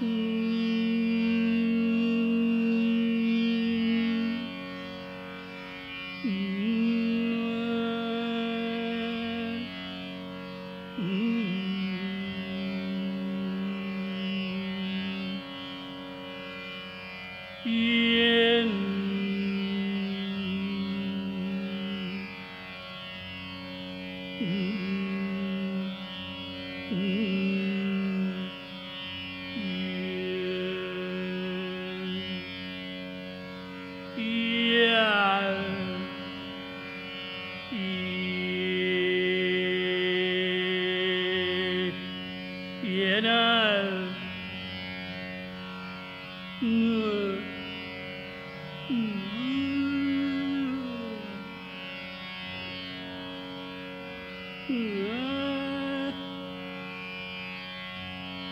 嗯。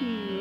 Hmm.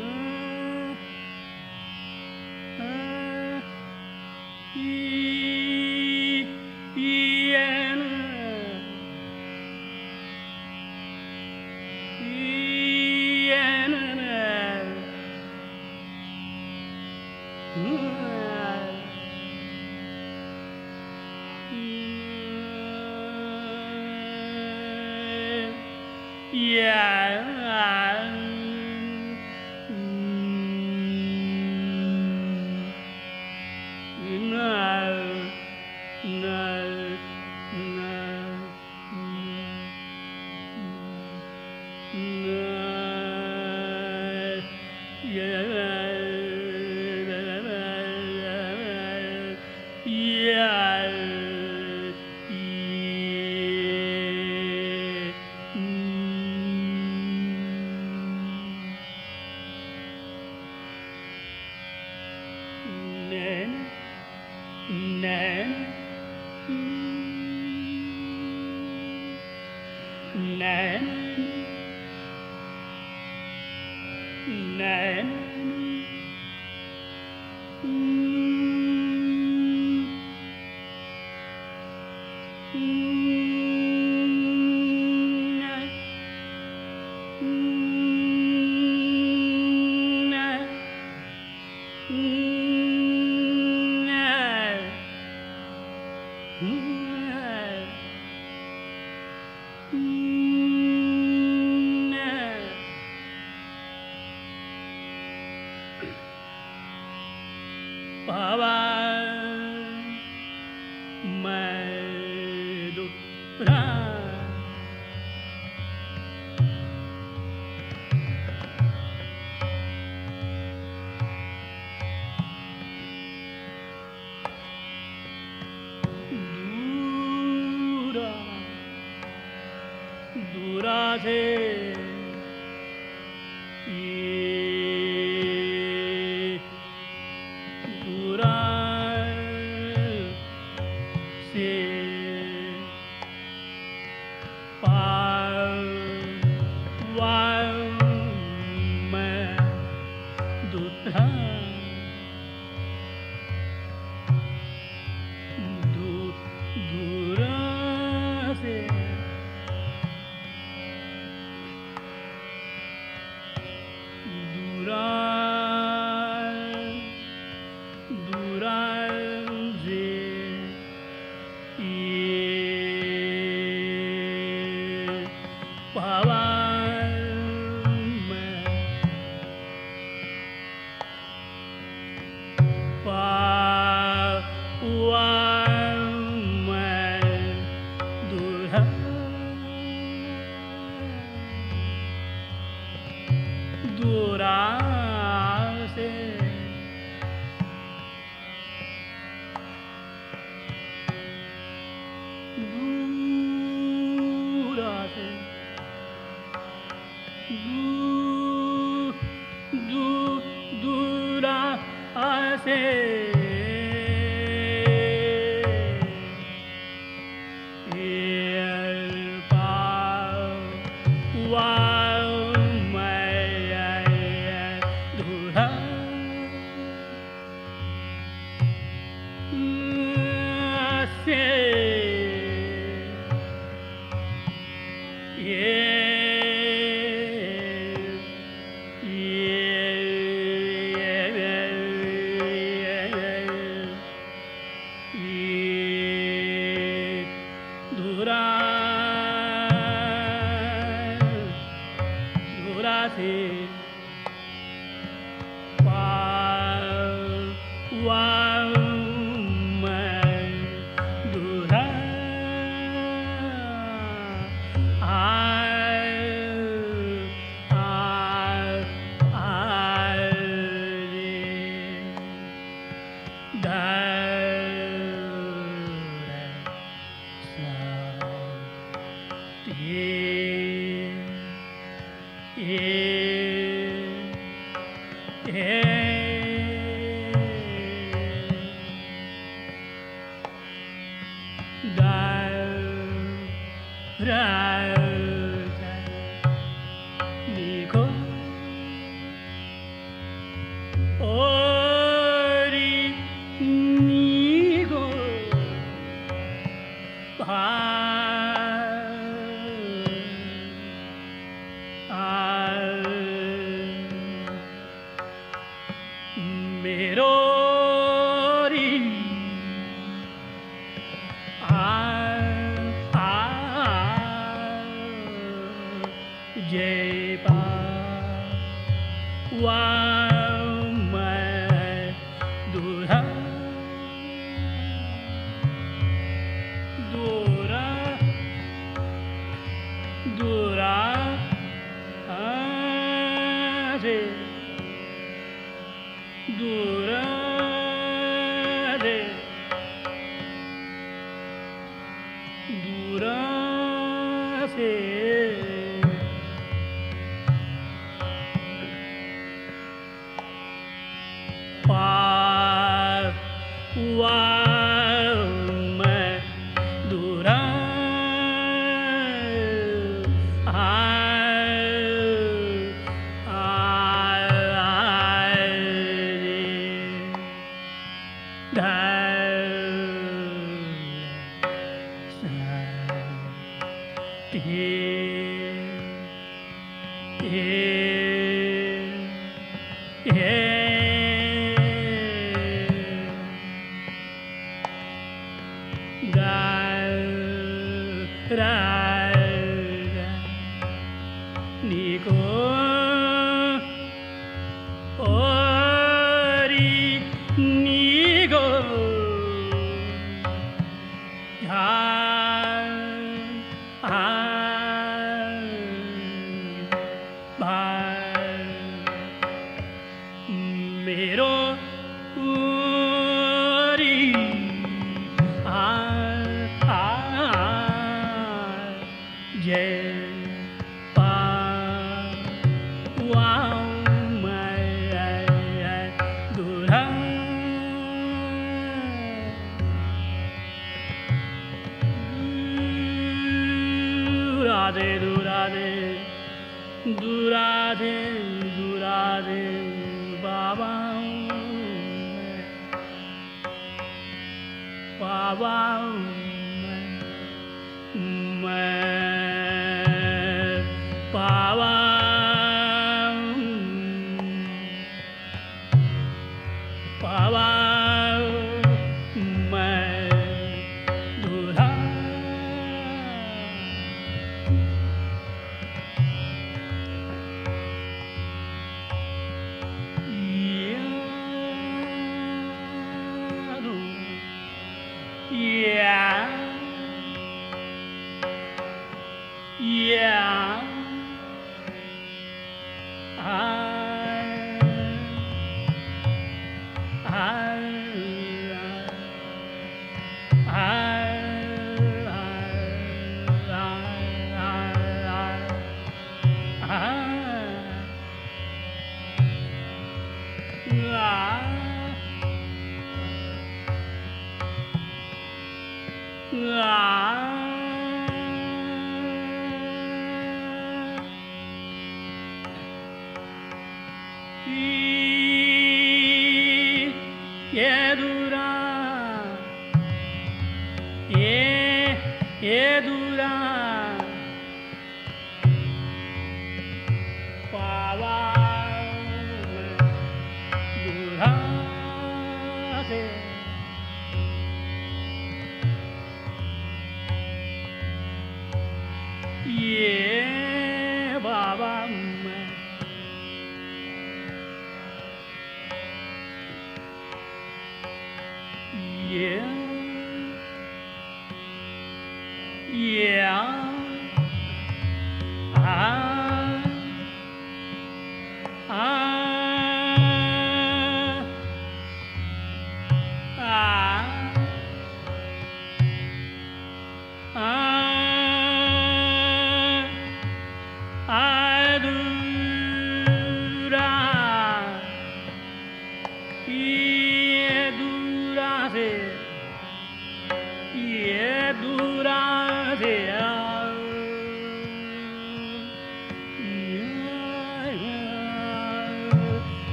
Pero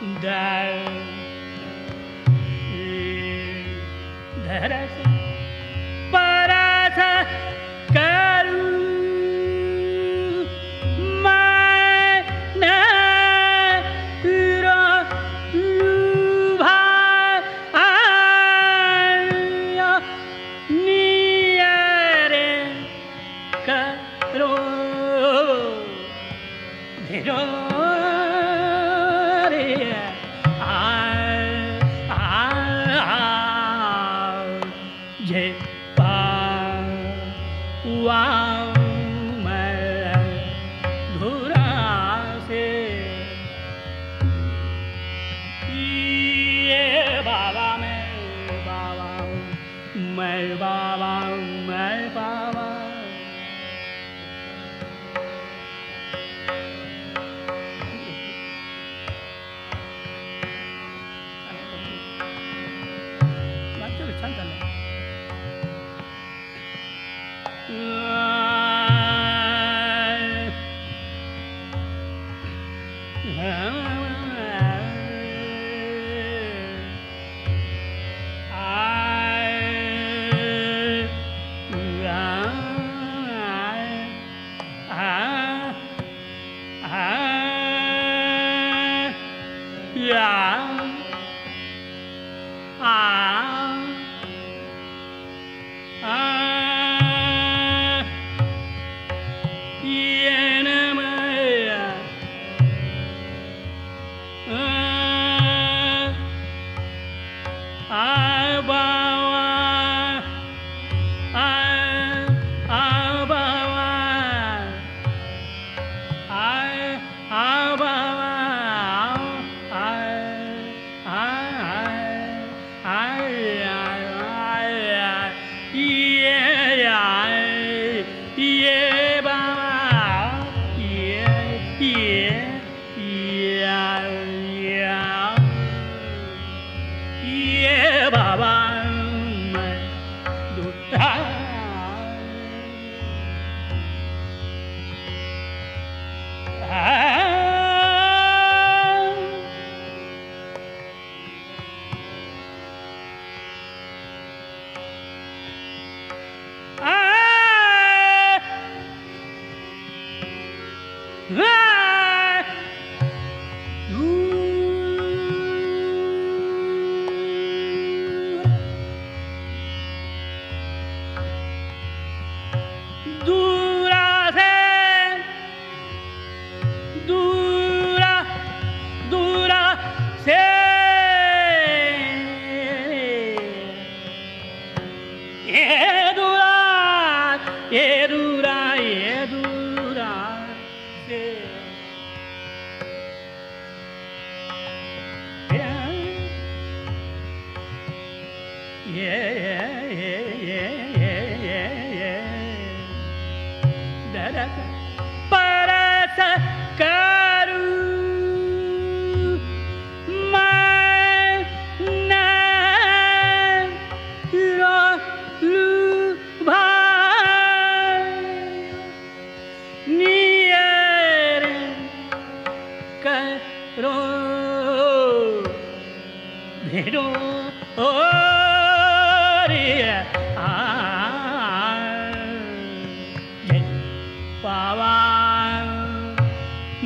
down. That I think.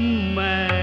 मैं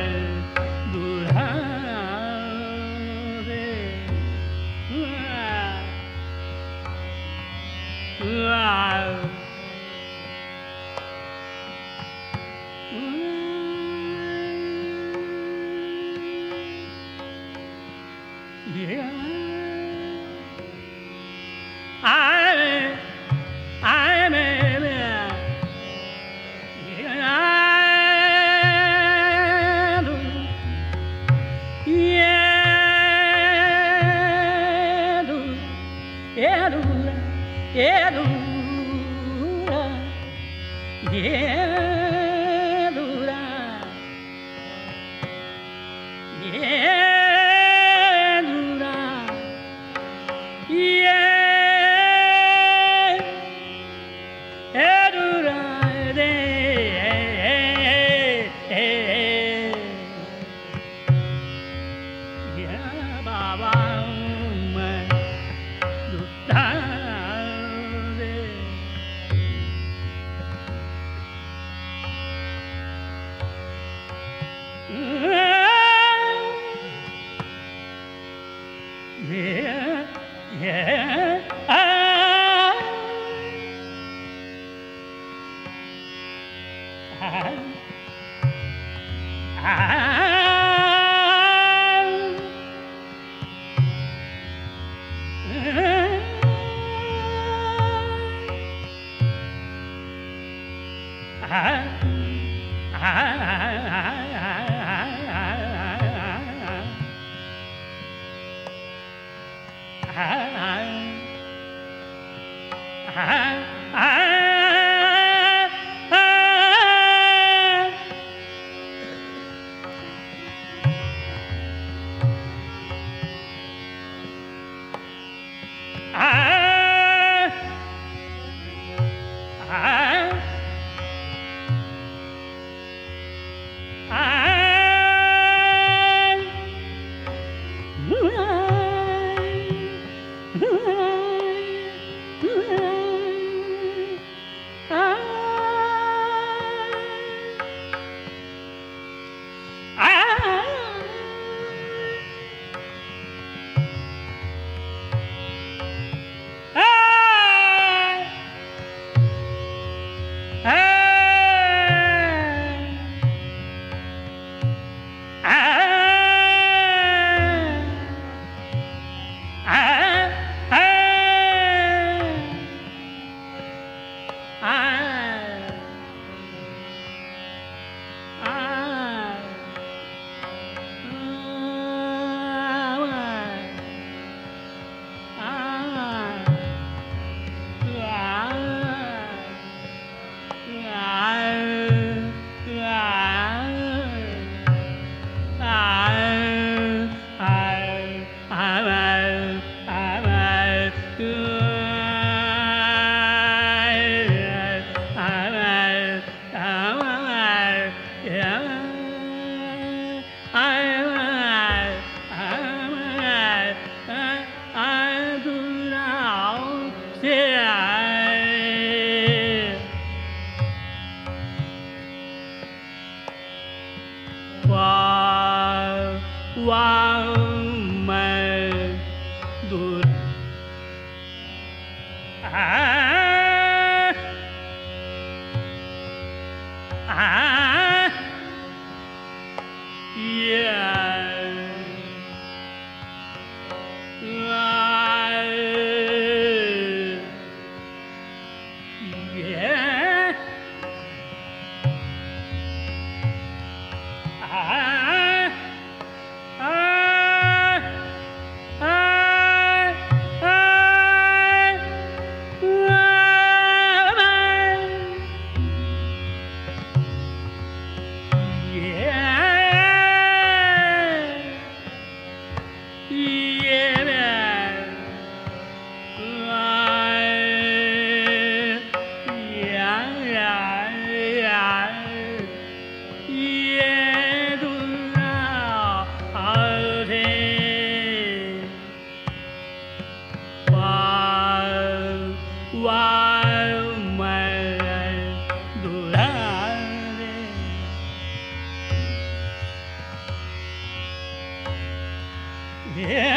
Yeah.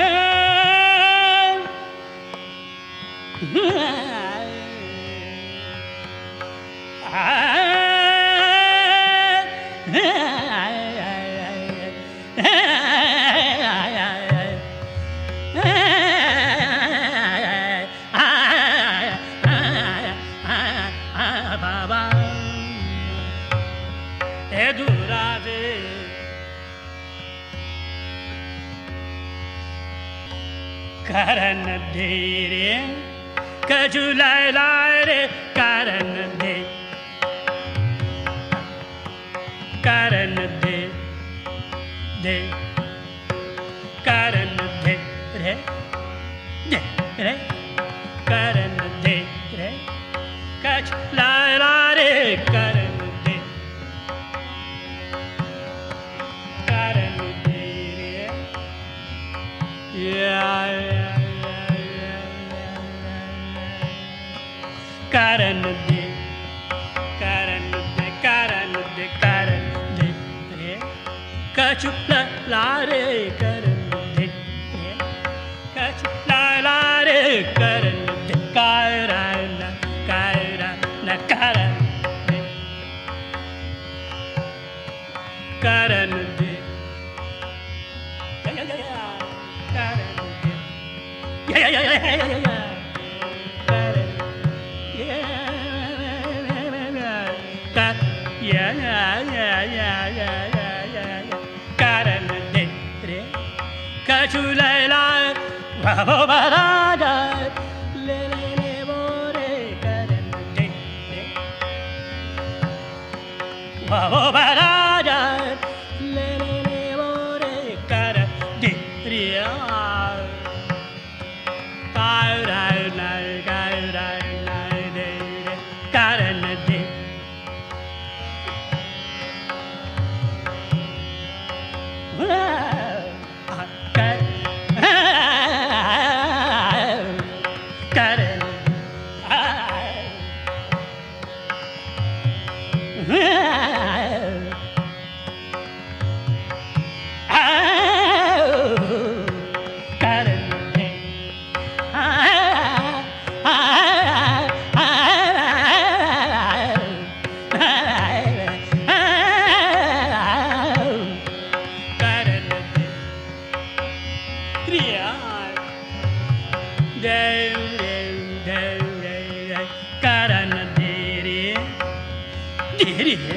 Oh, but I. रे